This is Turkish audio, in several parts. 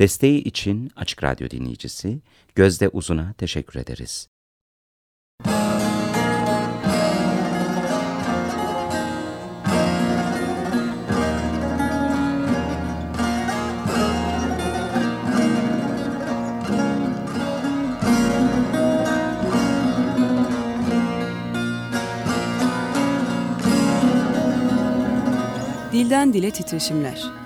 Desteği için Açık Radyo dinleyicisi Gözde Uzun'a teşekkür ederiz. Dilden Dile Titreşimler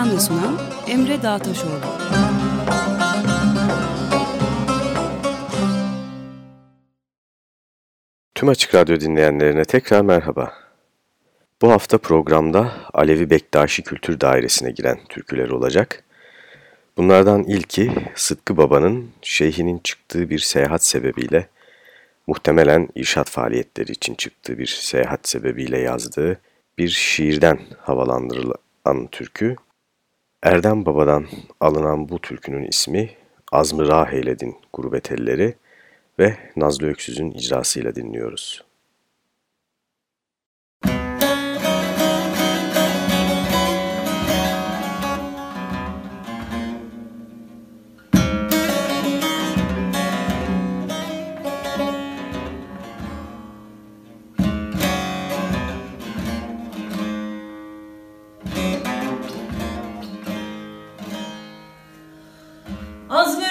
Hazırlayan ve sunan Emre Dağtaşoğlu. Tüm Açık Radyo dinleyenlerine tekrar merhaba. Bu hafta programda Alevi Bektaşi Kültür Dairesi'ne giren türküler olacak. Bunlardan ilki Sıtkı Baba'nın şeyhinin çıktığı bir seyahat sebebiyle, muhtemelen irşat faaliyetleri için çıktığı bir seyahat sebebiyle yazdığı bir şiirden havalandırılan türkü Erdem Baba'dan alınan bu türkünün ismi Azmı Rah eyledin gurbet elleri ve Nazlı Öksüz'ün icrasıyla dinliyoruz. Bize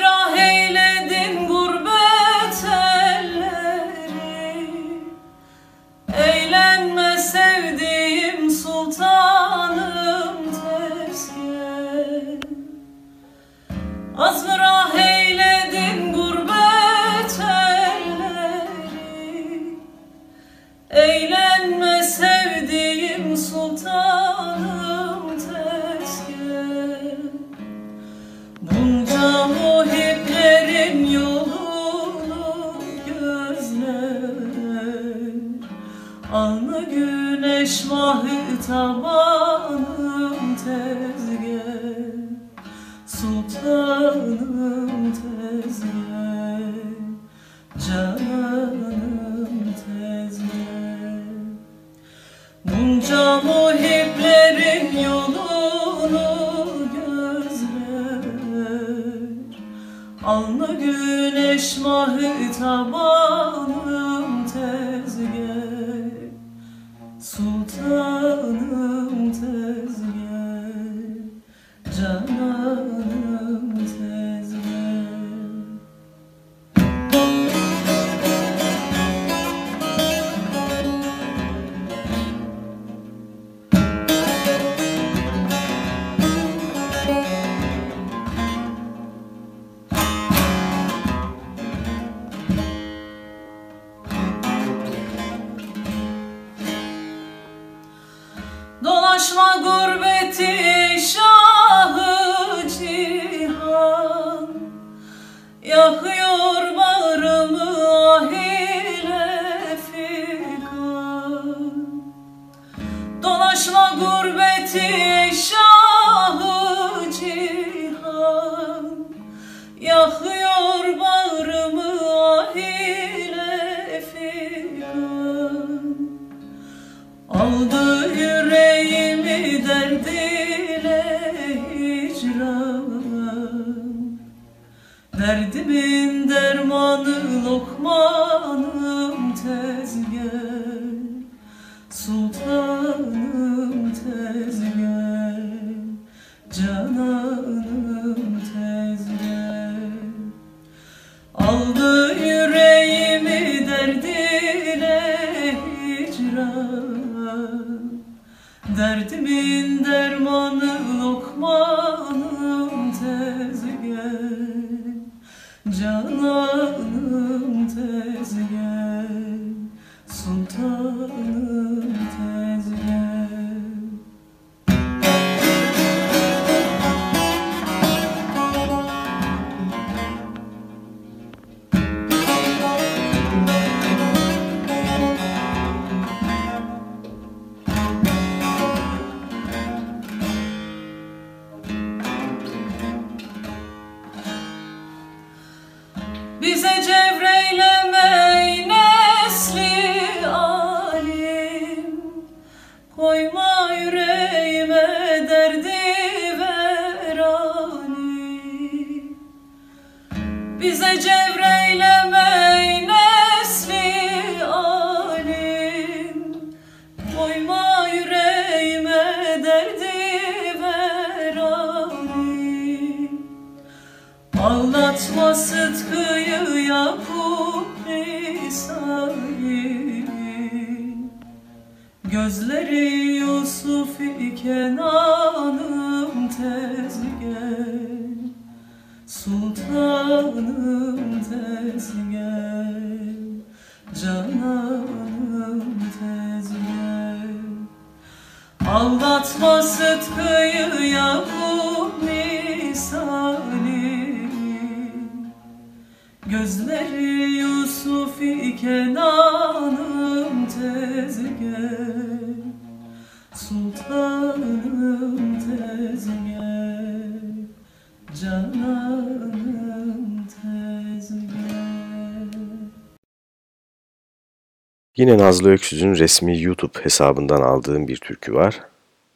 Yine Nazlı Öksüz'ün resmi YouTube hesabından aldığım bir türkü var.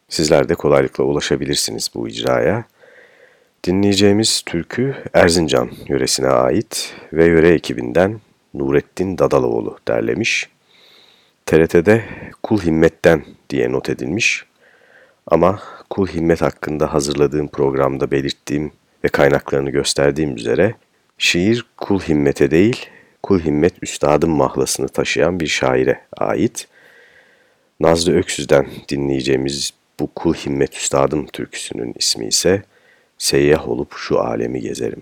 Sizler de kolaylıkla ulaşabilirsiniz bu icraya. Dinleyeceğimiz türkü Erzincan yöresine ait ve yöre ekibinden Nurettin Dadaloğlu derlemiş. TRT'de Kul Himmet'ten diye not edilmiş. Ama Kul Himmet hakkında hazırladığım programda belirttiğim ve kaynaklarını gösterdiğim üzere şiir Kul Himmet'e değil Kul Himmet Üstad'ın mahlasını taşıyan bir şaire ait. Nazlı Öksüz'den dinleyeceğimiz bu Kul Himmet Üstad'ım türküsünün ismi ise Seyyah olup şu alemi gezerim.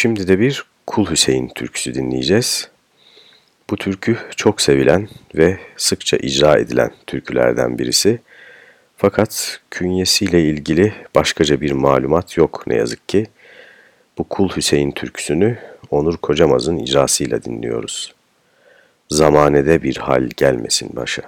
Şimdi de bir Kul Hüseyin türküsü dinleyeceğiz. Bu türkü çok sevilen ve sıkça icra edilen türkülerden birisi. Fakat künyesiyle ilgili başkaca bir malumat yok ne yazık ki. Bu Kul Hüseyin türküsünü Onur Kocamaz'ın icrasıyla dinliyoruz. Zamanede bir hal gelmesin başa.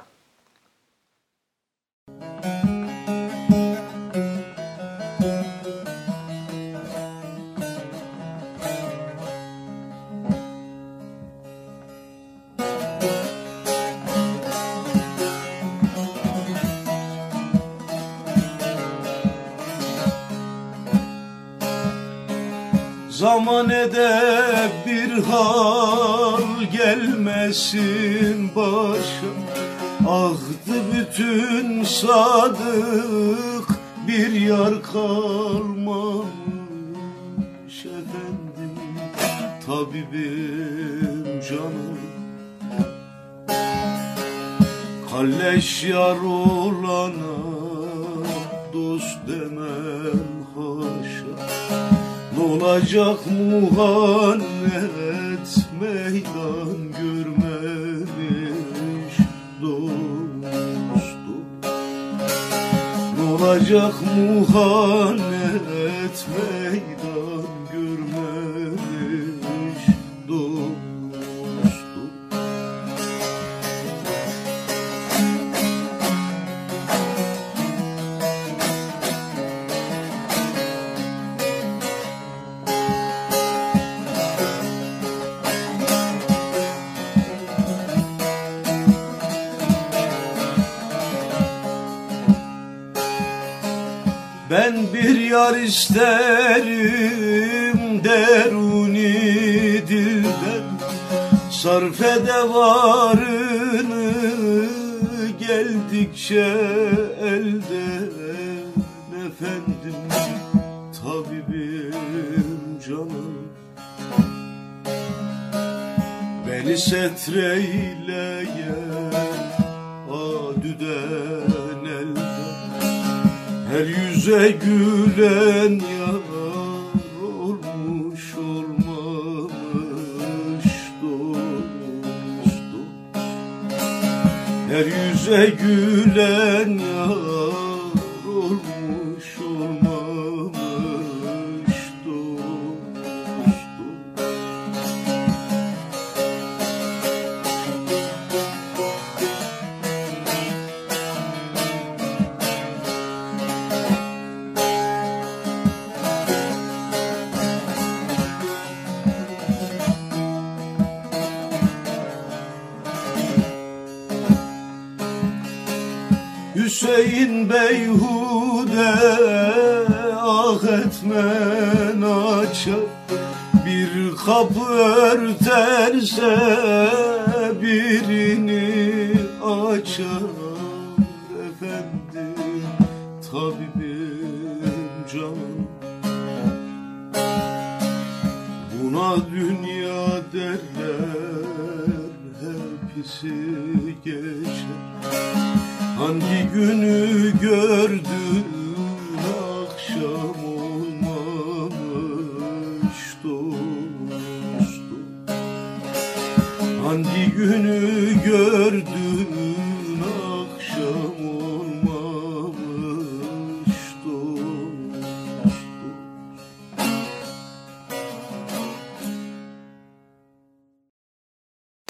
Zamanede bir hal gelmesin başa Ahtı bütün sadık bir yar kalmamış efendim. Tabibim canım. Kalleş yar olana dost demem Olacak muhannet meydan görmemiş dostum. Olacak muhannet meydan bir yar isterim deruni dilden. Sarfede varını geldikçe elden Efendim tabibim canım. Beni setreyleyen adüden her yüze gülen yar olmuş olmamış dostum Her yüze gülen yar güzel.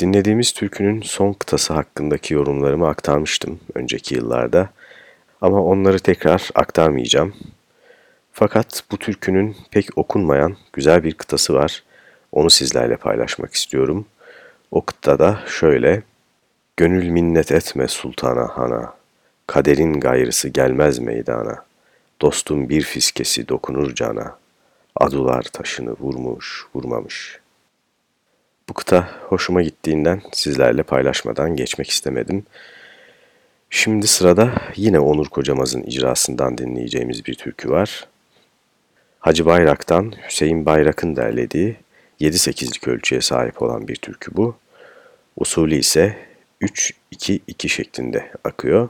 Dinlediğimiz türkünün son kıtası hakkındaki yorumlarımı aktarmıştım önceki yıllarda ama onları tekrar aktarmayacağım. Fakat bu türkünün pek okunmayan güzel bir kıtası var. Onu sizlerle paylaşmak istiyorum. O kıtada şöyle Gönül minnet etme sultana hana, kaderin gayrısı gelmez meydana. Dostum bir fiskesi dokunur cana, adular taşını vurmuş vurmamış.'' Bu kıta hoşuma gittiğinden sizlerle paylaşmadan geçmek istemedim. Şimdi sırada yine Onur Kocamaz'ın icrasından dinleyeceğimiz bir türkü var. Hacı Bayrak'tan Hüseyin Bayrak'ın derlediği 7-8'lik ölçüye sahip olan bir türkü bu. Usulü ise 3-2-2 şeklinde akıyor.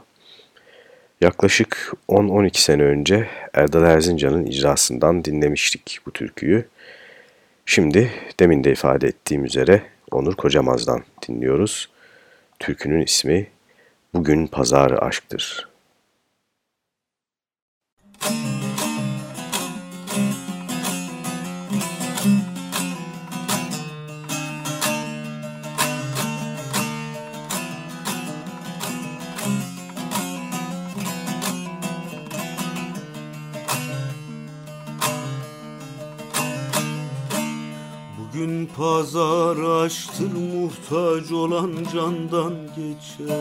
Yaklaşık 10-12 sene önce Erdal Erzincan'ın icrasından dinlemiştik bu türküyü. Şimdi demin de ifade ettiğim üzere Onur Kocamaz'dan dinliyoruz. Türkünün ismi Bugün Pazar Aşktır. Bugün pazar açtır muhtaç olan candan geçer.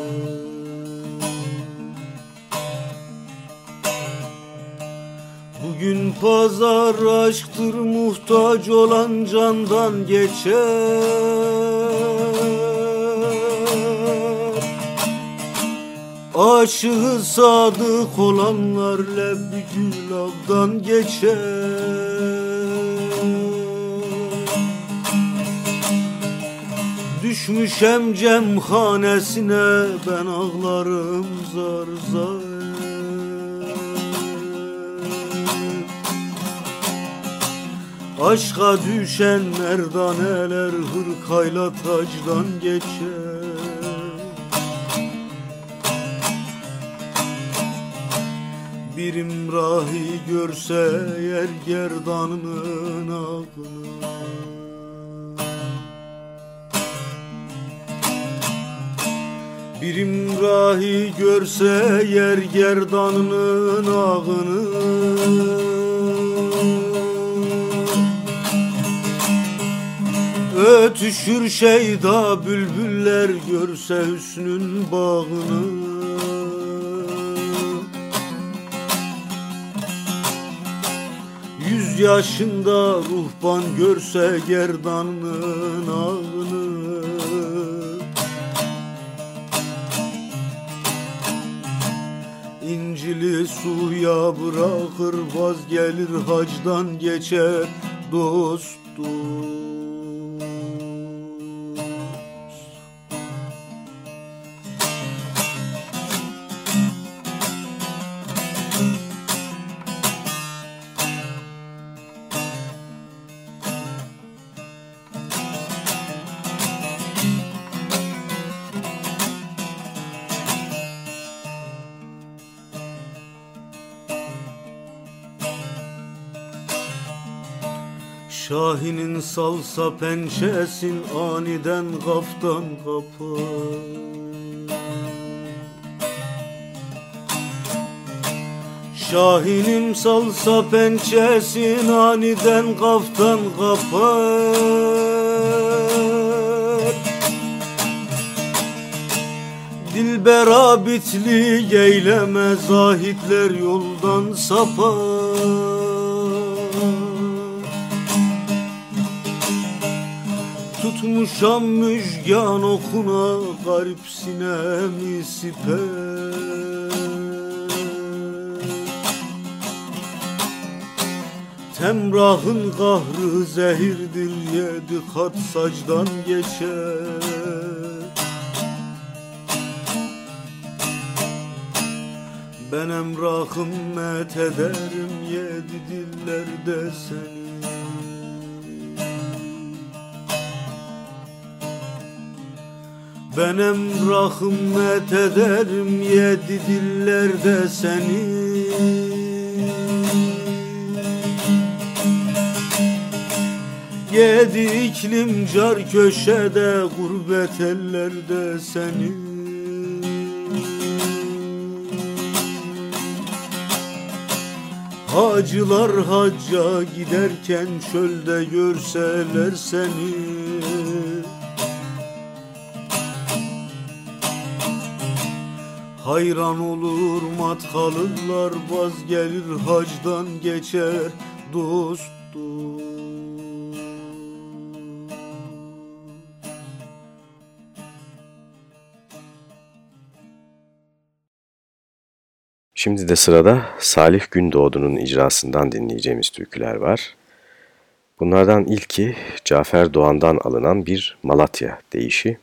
Bugün pazar aşktır muhtaç olan candan geçer. Aşığı sadık olanlar lebgül avdan geçer Düşmüşem cemhanesine ben ağlarım zar zar. Aşka düşen merdaneler hırkayla tacdan geçer. Bir imrahi görse yer gerdanının ağını Bir imrahi görse yer gerdanının ağını. Ötüşür şeyda bülbüller görse hüsnün bağını. Yüz yaşında ruhban görse gerdanının ağını İncili suya bırakır vazgelir hacdan geçer dost Şahinin salsa pençesin aniden kaftan kapar Şahinim salsa pençesin aniden kaftan kapar Dilber abitli eyleme zahitler yoldan sapar Tutmuşam müjgan okuna garip sinemi siper Temrahın kahrı zehirdir yedi kat sacdan geçer. Ben emrahım met ederim yedi dillerde seni Ben emrahım met ederim yedi dillerde seni. Yedi iklim car köşede gurbet ellerde seni. Hacılar hacca giderken çölde görseler seni Hayran olur matkalılar vaz gelir hacdan geçer dost Şimdi de sırada Salih Gündoğdu'nun icrasından dinleyeceğimiz türküler var. Bunlardan ilki Cafer Doğan'dan alınan bir Malatya deyişi.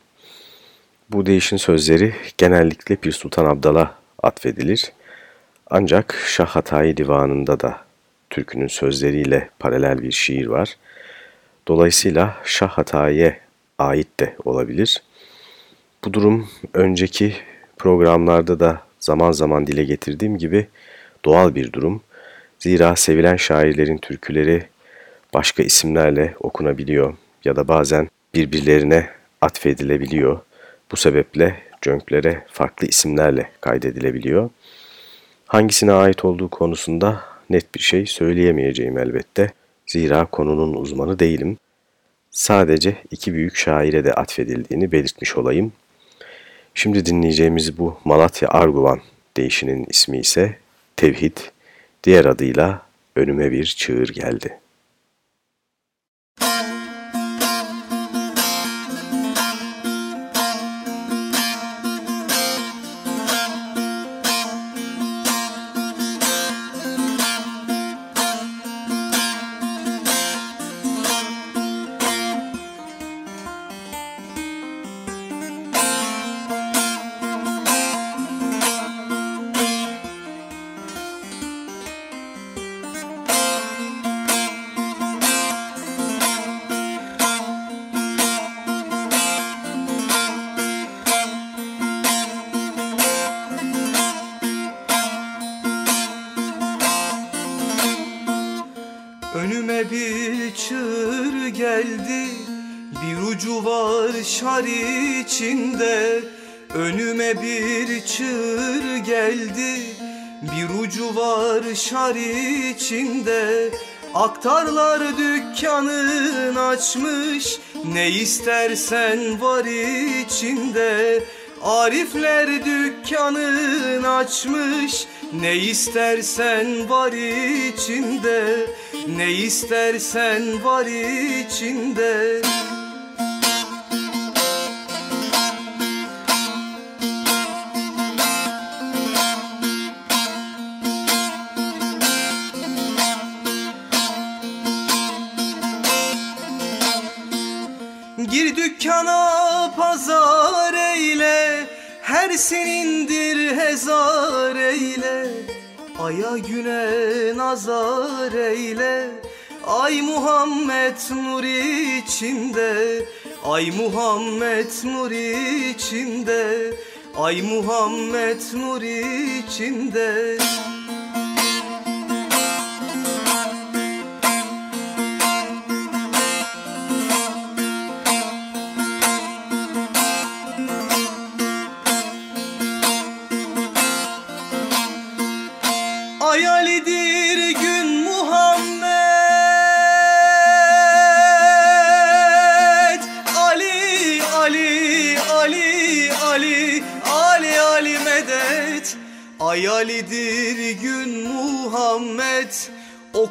Bu deyişin sözleri genellikle Pir Sultan Abdal'a atfedilir. Ancak Şah Hatayi Divanı'nda da türkünün sözleriyle paralel bir şiir var. Dolayısıyla Şah Hatayi'ye ait de olabilir. Bu durum önceki programlarda da zaman zaman dile getirdiğim gibi doğal bir durum. Zira sevilen şairlerin türküleri başka isimlerle okunabiliyor ya da bazen birbirlerine atfedilebiliyor. Bu sebeple cönklere farklı isimlerle kaydedilebiliyor. Hangisine ait olduğu konusunda net bir şey söyleyemeyeceğim elbette. Zira konunun uzmanı değilim. Sadece iki büyük şaire de atfedildiğini belirtmiş olayım. Şimdi dinleyeceğimiz bu Malatya Arguvan değişinin ismi ise Tevhid, diğer adıyla Önüme Bir Çığır Geldi. İçinde Önüme bir çığır geldi. Bir ucu var şar içinde Aktarlar dükkanın açmış. Ne istersen var içinde Arifler dükkanın açmış. Ne istersen var içinde Ne istersen var içinde Her senindir hezar eyle. Aya güne nazar eyle. Ay Muhammed nur içinde Ay Muhammed nur içinde Ay Muhammed nur içinde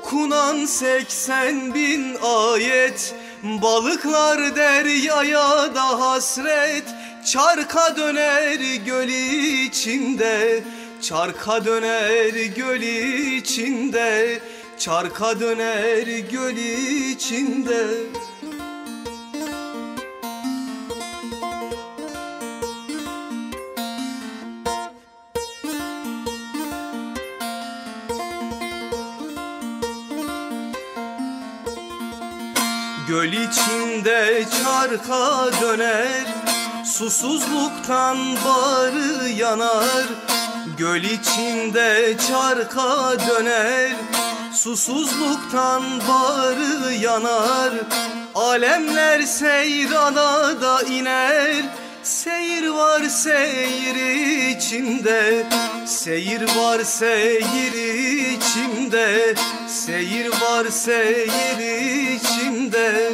Okunan seksen bin ayet Balıklar deryaya da hasret. Çarka döner göl içinde Çarka döner göl içinde Çarka döner göl içinde içinde çarka döner Susuzluktan barı yanar. Göl içinde çarka döner Susuzluktan barı yanar. Alemler seyrana da iner Seyir var seyir içinde. Seyir var seyir içinde Seyir var seyir içinde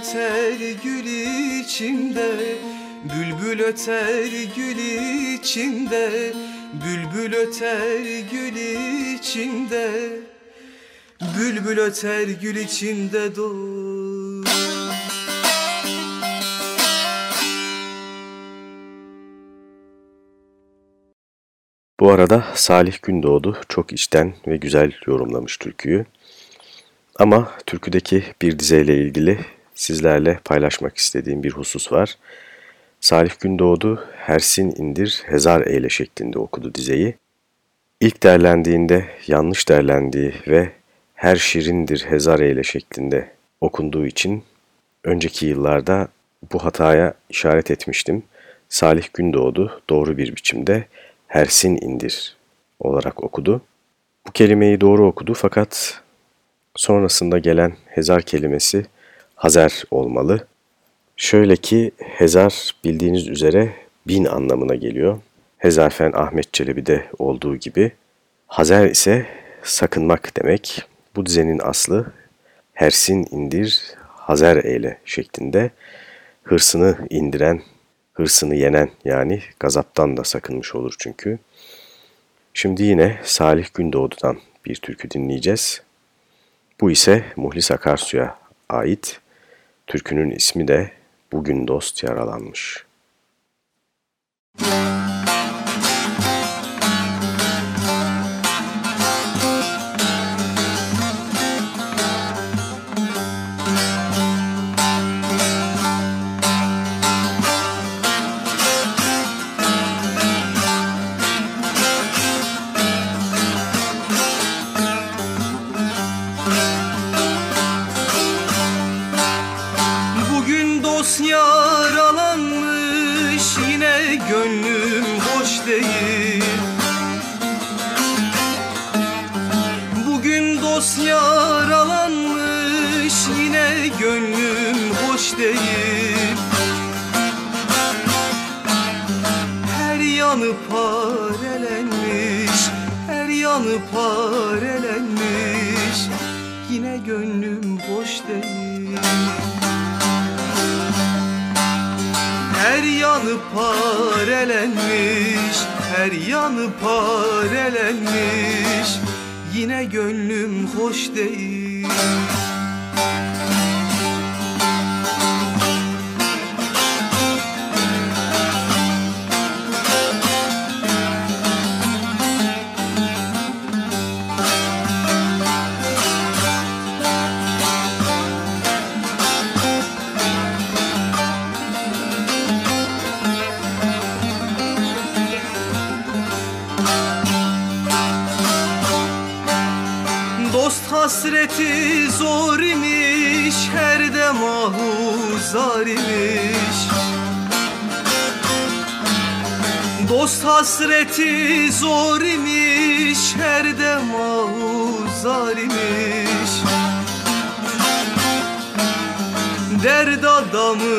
öter gül içinde Bülbül öter gül içinde Bülbül öter gül içinde Bülbül öter gül içinde dur Bu arada Salih Gündoğdu çok içten ve güzel yorumlamış türküyü. Ama türküdeki bir dizeyle ilgili sizlerle paylaşmak istediğim bir husus var. Salih Gündoğdu Hersin indir hezar eyle şeklinde okudu dizeyi. İlk derlendiğinde yanlış derlendiği ve her şirindir hezar eyle şeklinde okunduğu için önceki yıllarda bu hataya işaret etmiştim. Salih Gündoğdu doğru bir biçimde Hersin indir olarak okudu. Bu kelimeyi doğru okudu fakat sonrasında gelen hezar kelimesi Hazer olmalı. Şöyle ki hezar bildiğiniz üzere bin anlamına geliyor. Hezarfen Ahmet Çelebi'de olduğu gibi. Hazer ise sakınmak demek. Bu dizenin aslı hersin indir, hazer eyle şeklinde hırsını indiren hırsını yenen yani gazaptan da sakınmış olur çünkü. Şimdi yine Salih Gündoğdu'dan bir türkü dinleyeceğiz. Bu ise Muhlis Akarsu'ya ait. Türkünün ismi de Bugün Dost Yaralanmış. Müzik hasreti zor imiş Her de mahuzar imiş Derd adamı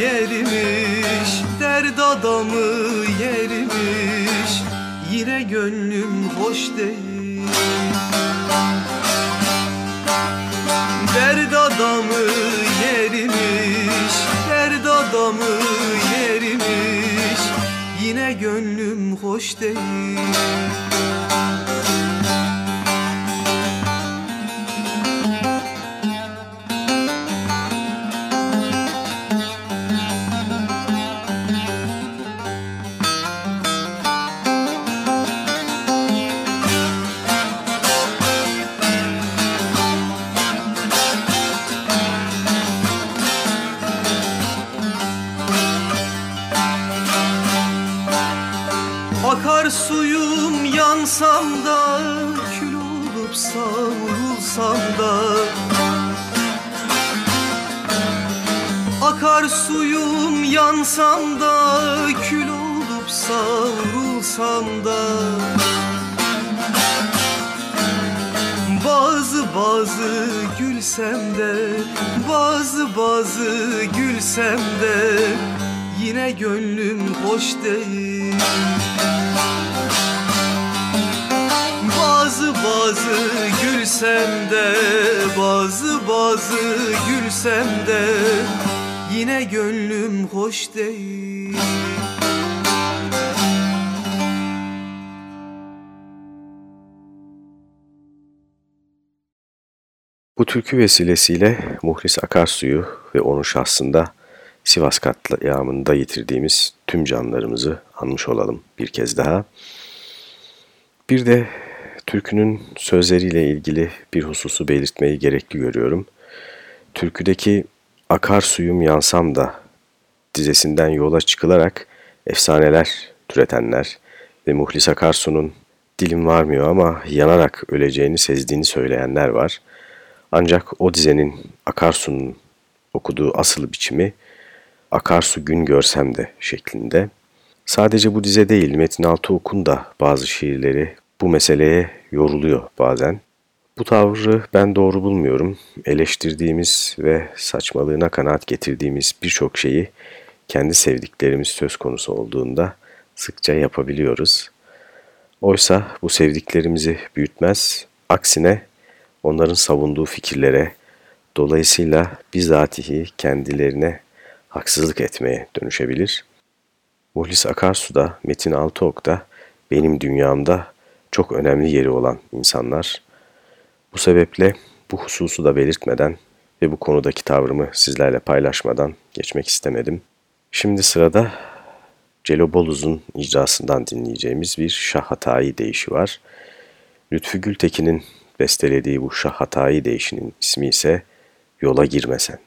yerimiş Derd adamı yerimiş. Yine gönlüm hoş değil. Derd adamı yerimiş Derd adamı gönlüm hoş değil yansam da Kül olup savrulsam da. Bazı bazı gülsem de Bazı bazı gülsem de Yine gönlüm hoş değil. Bazı bazı gülsem de Bazı bazı gülsem de Yine gönlüm hoş değil Bu türkü vesilesiyle Muhlis Akarsu'yu ve onun şahsında Sivas katliamında yitirdiğimiz tüm canlarımızı anmış olalım bir kez daha. Bir de türkünün sözleriyle ilgili bir hususu belirtmeyi gerekli görüyorum. Türküdeki akarsuyum yansam da dizesinden yola çıkılarak efsaneler türetenler ve Muhlis Akarsu'nun dilim varmıyor ama yanarak öleceğini sezdiğini söyleyenler var. Ancak o dizenin Akarsu'nun okuduğu asıl biçimi Akarsu gün görsem de şeklinde. Sadece bu dize değil Metin Altıok'un da bazı şiirleri bu meseleye yoruluyor bazen. Bu tavrı ben doğru bulmuyorum. Eleştirdiğimiz ve saçmalığına kanaat getirdiğimiz birçok şeyi kendi sevdiklerimiz söz konusu olduğunda sıkça yapabiliyoruz. Oysa bu sevdiklerimizi büyütmez, aksine onların savunduğu fikirlere, dolayısıyla bizatihi kendilerine haksızlık etmeye dönüşebilir. Muhlis Akarsu da Metin Altıok da benim dünyamda çok önemli yeri olan insanlar. Bu sebeple bu hususu da belirtmeden ve bu konudaki tavrımı sizlerle paylaşmadan geçmek istemedim. Şimdi sırada Celo Boluz'un icrasından dinleyeceğimiz bir Şah Hatayi deyişi var. Lütfü Gültekin'in bestelediği bu Şah Hatayi deyişinin ismi ise Yola Girmesen.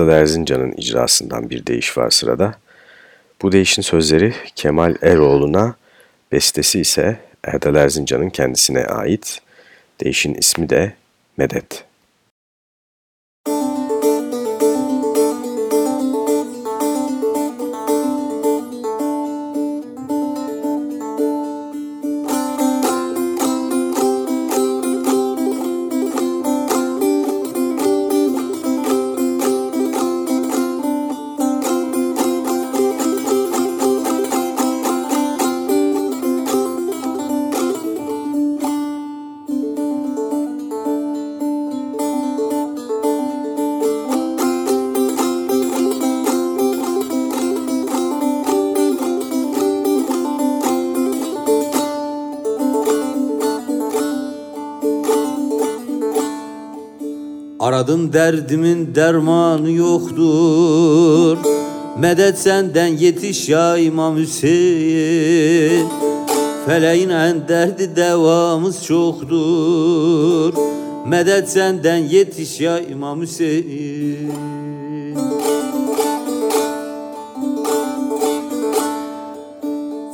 Erdal Erzincan'ın icrasından bir deyiş var sırada. Bu deyişin sözleri Kemal Eroğlu'na, bestesi ise Erdal Erzincan'ın kendisine ait. Deyişin ismi de Medet. Aradım derdimin dermanı yoktur. Medet senden yetiş ya İmam Hüseyin. Feleğin en derdi devamız çoktur. Medet senden yetiş ya İmam Hüseyin.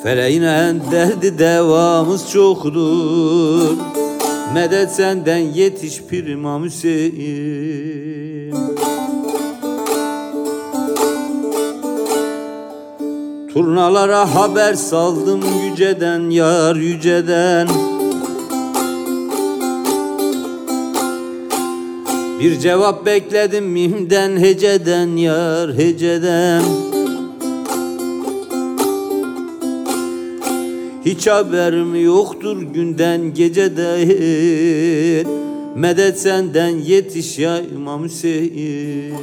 Feleğin en derdi devamız çoktur Medet senden yetiş Pir İmam Hüseyin. Turnalara haber saldım yüceden yar yüceden. Bir cevap bekledim mimden heceden yar heceden Hiç haberim yoktur günden geceden Medet senden yetiş ya İmam Hüseyin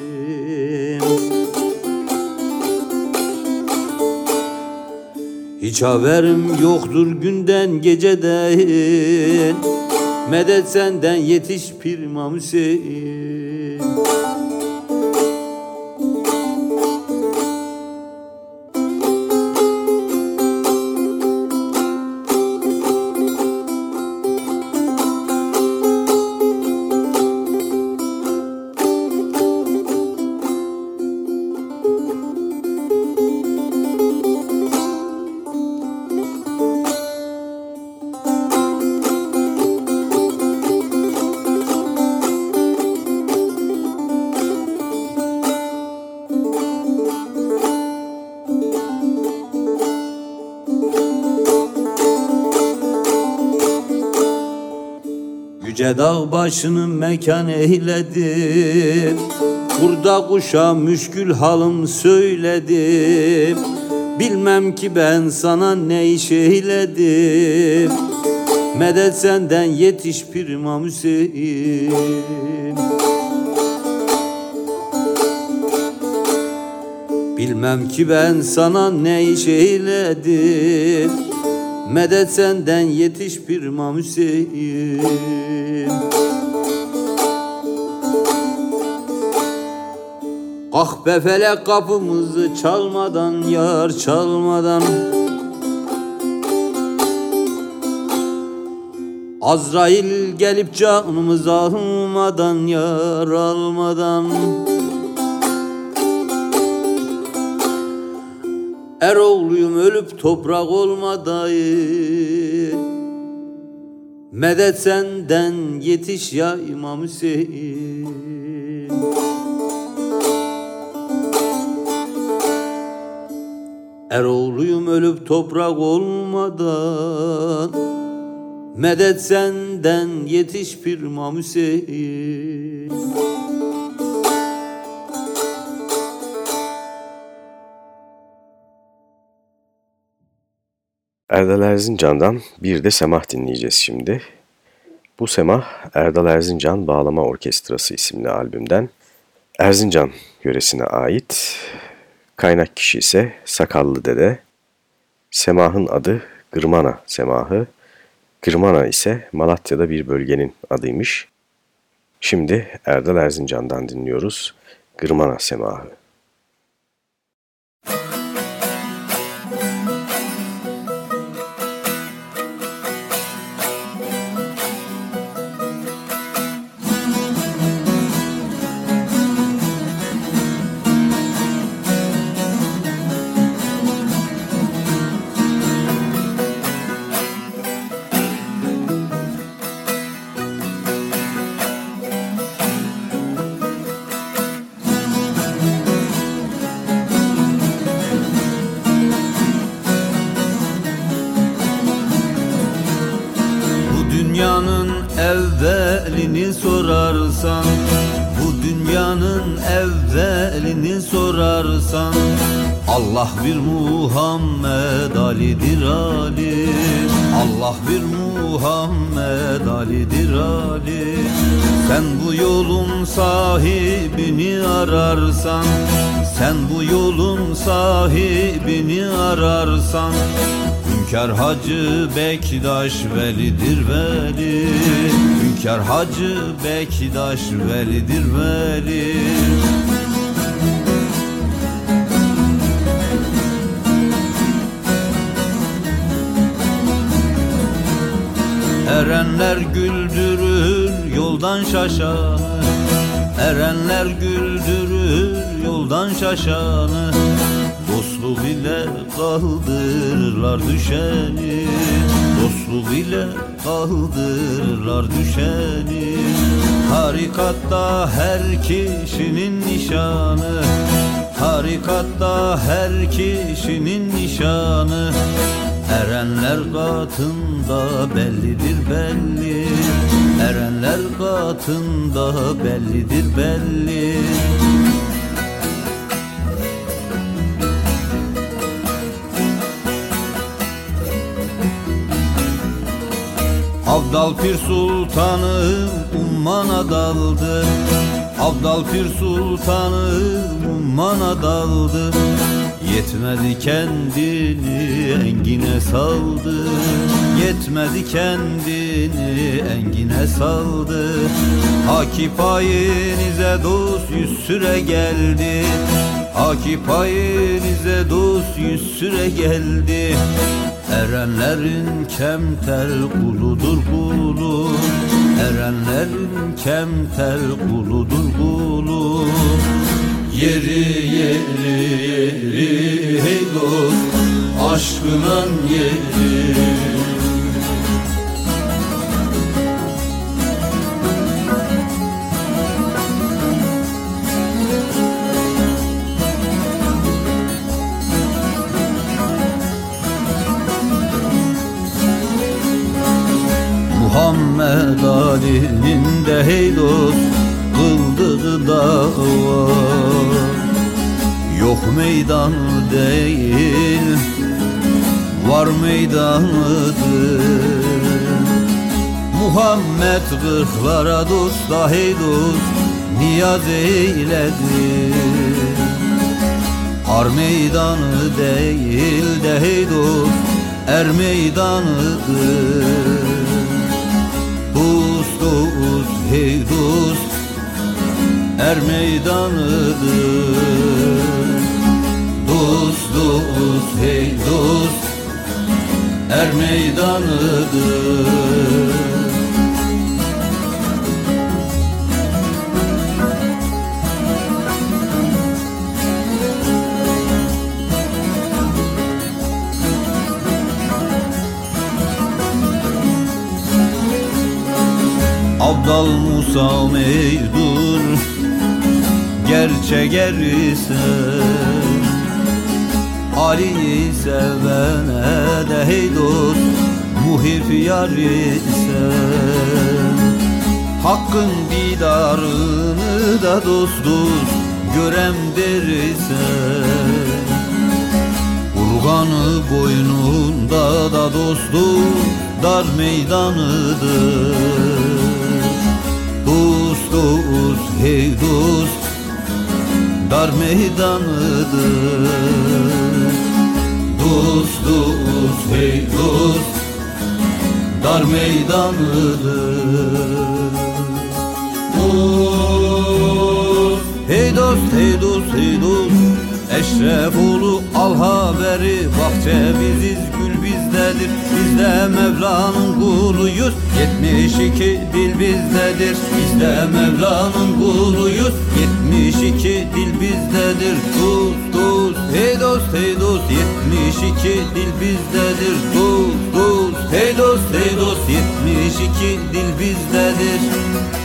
Hiç haberim yoktur günden geceden Medet senden yetiş Pir İmam Hüseyin Yüce dağ başını mekan eyledim. Burada kuşa müşkül halım söyledim. Bilmem ki ben sana ne iş eyledim. Medet senden yetiş Pir İmam Hüseyin Bilmem ki ben sana ne iş eyledim. Medet senden yetiş bir İmam Hüseyin Kahpe felek kapımızı çalmadan yar çalmadan. Azrail gelip canımızı almadan yar almadan. Eroğluyum ölüp toprak olmadan Medet senden yetiş ya İmam Hüseyin Eroğluyum ölüp toprak olmadan Medet senden yetiş İmam Hüseyin Erdal Erzincan'dan bir de semah dinleyeceğiz şimdi. Bu semah Erdal Erzincan Bağlama Orkestrası isimli albümden Erzincan yöresine ait. Kaynak kişi ise Sakallı Dede. Semahın adı Gırmana Semahı. Gırmana ise Malatya'da bir bölgenin adıymış. Şimdi Erdal Erzincan'dan dinliyoruz Gırmana Semahı. Ali Sen bu yolun sahibini ararsan Sen bu yolun sahibini ararsan Hünkar Hacı Bektaş Velidir Veli Hünkar Hacı Bektaş Velidir Veli Erenler güldürür yoldan şaşanı Erenler güldürür yoldan şaşanı Dostluk ile kaldırırlar düşeni. Dostluk ile kaldırırlar düşeni. Harikatta her kişinin nişanı. Harikatta her kişinin nişanı Erenler katında bellidir belli. Erenler katında bellidir belli. Abdal Pir Sultanı ummana daldı Abdal Pir Sultanı ummana daldı. Yetmedi kendini engine saldı. Yetmedi kendini engine saldı. Haki payinize dost yüz süre geldi. Haki payinize dost yüz süre geldi. Erenlerin kemter kuludur kulu Erenlerin kemter kuludur kulu. Yeri yeri yeri hey dost Aşkınan yeri Muhammed Ali'nin de hey dost kıldığı dava Yok meydanı değil var meydanıdır. Muhammed kırklara dost da hey dost niyaz eyledi Ar meydanı değil de hey dost er meydanıdır Dost dost hey dost er meydanıdır. Dost dost hey dost er meydanıdır Abdal Musa meydur Gerçek er ise Ali'yi sevene de hey dost Muhif yar ise. Hakkın didarını da dost dost Görem derse Urganı boynunda da dostu Dar meydanıdır Dost hey dost Dar meydanıdır. Dost dost hey dost Dar meydanıdır. Dost Hey dost hey dost hey dost Eşrefoğlu al haberi Bahçe biziz bizdedir. Biz de Mevla'nın kuluyuz. 72 dil bizdedir. Biz de Mevla'nın kuluyuz. 72 dil bizdedir. Dost dost hey dost hey dost. 72 dil bizdedir. Dost dost hey dost hey dost. 72 dil bizdedir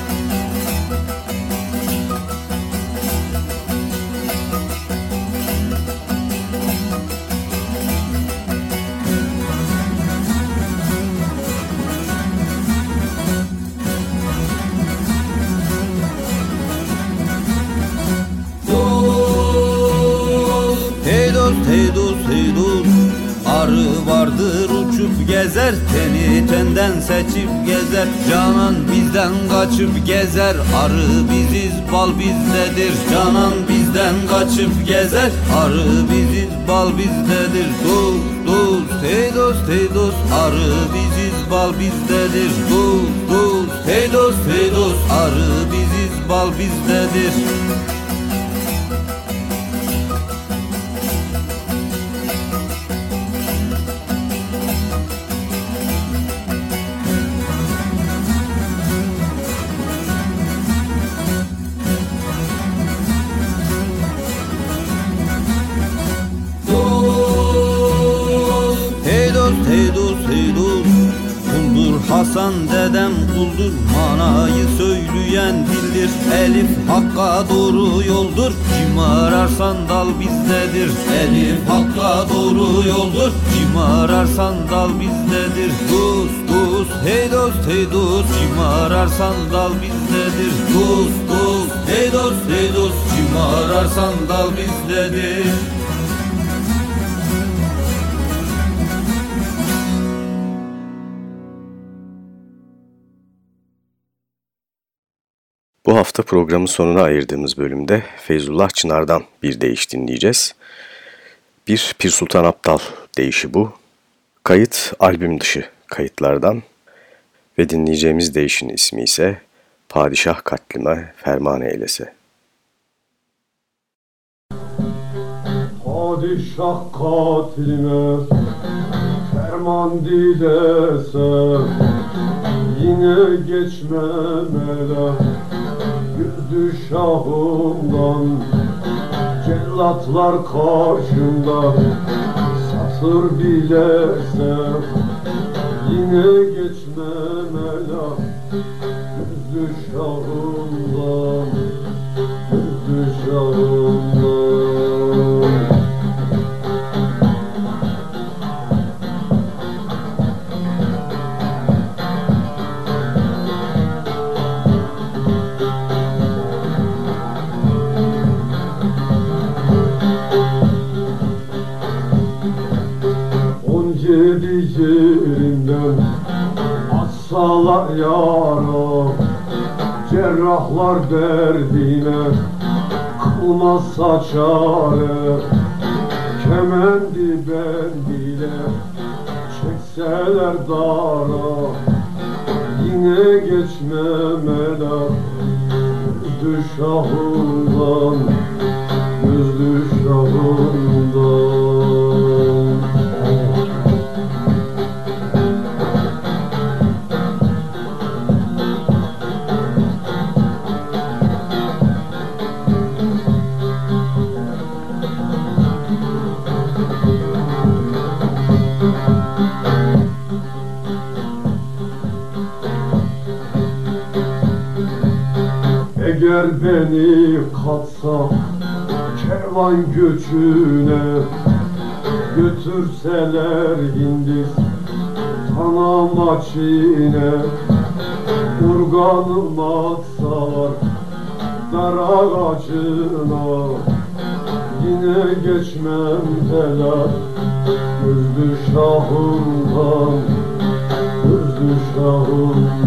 gezer Teni tenden seçip gezer. Canan bizden kaçıp gezer Arı biziz bal bizdedir. Canan bizden kaçıp gezer Arı biziz bal bizdedir. Dost dost hey dost hey dost Arı biziz bal bizdedir. Dost dost hey dost hey dost Arı biziz bal bizdedir kuldur Manayı söyleyen dildir. Elif hakka doğru yoldur Kim ararsan dal bizdedir. Elif hakka doğru yoldur Kim ararsan dal bizdedir. Dost dost hey dost hey dost Kim ararsan dal bizdedir. Dost dost hey dost hey dost Kim ararsan dal bizdedir hafta programın sonuna ayırdığımız bölümde Feyzullah Çınar'dan bir deyiş dinleyeceğiz. Bir Pir Sultan Abdal deyişi bu. Kayıt albüm dışı kayıtlardan ve dinleyeceğimiz deyişin ismi ise Padişah katlime ferman eylese. Padişah katilime ferman dilese Yine geçmemele yüzdü şahımdan Cellatlar karşımda satır bilese Yine geçmemele yüzdü şahımdan Cerrahlar derdine kılmazsa çare Kemendi bendiyle çekseler dara Yine geçmemeler Gözlü şahından Gözlü şahından beni katsa kervan göçüne Götürseler Hindistan'a Çin'e Urganım atsalar dar ağacına. Yine geçmem helal Gözlü şahından Gözlü şahından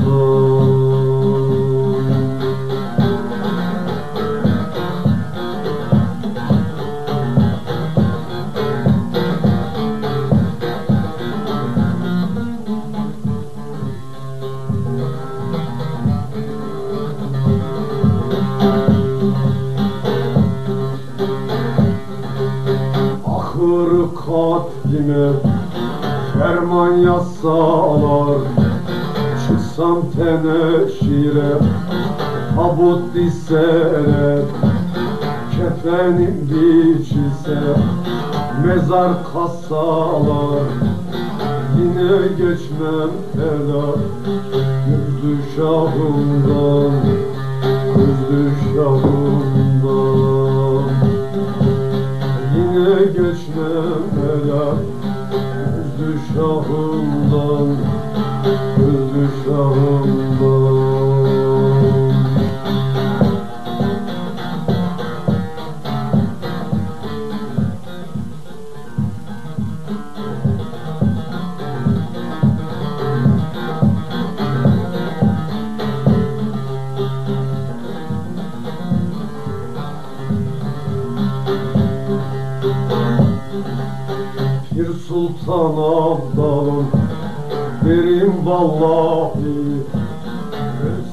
Teneşire tabut dizseler Kefenim biçilse mezar kassalar Yine geçmem helal Gözlü şahımdan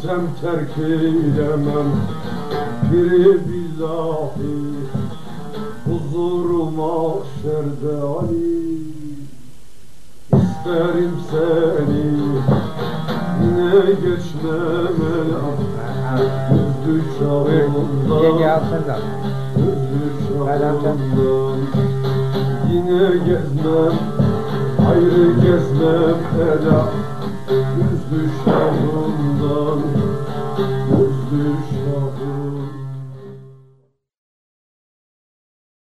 Ölsem terk eylemem Biri billahi Huzuru mahşerde Ali İsterim seni. Yine geçmem elam Gözlü şahımdan Gözlü şahımdan Yine gezmem Ayrı gezmem ela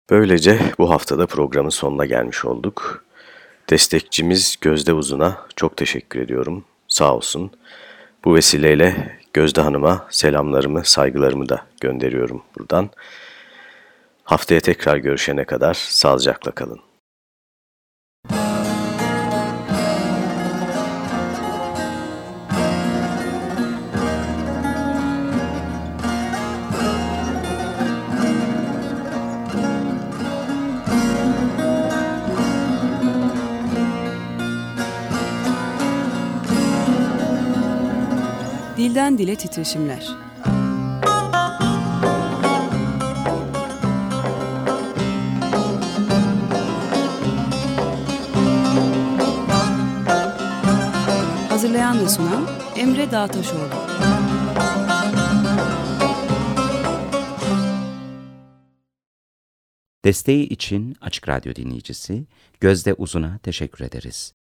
Böylece bu haftada programın sonuna gelmiş olduk. Destekçimiz Gözde Uzun'a çok teşekkür ediyorum. Sağ olsun. Bu vesileyle Gözde Hanım'a selamlarımı, saygılarımı da gönderiyorum buradan. Haftaya tekrar görüşene kadar sağlıcakla kalın. Dilden dile titreşimler. Hazırlayan ve sunan Emre Dağtaşoğlu. Desteği için Açık Radyo dinleyicisi Gözde Uzun'a teşekkür ederiz.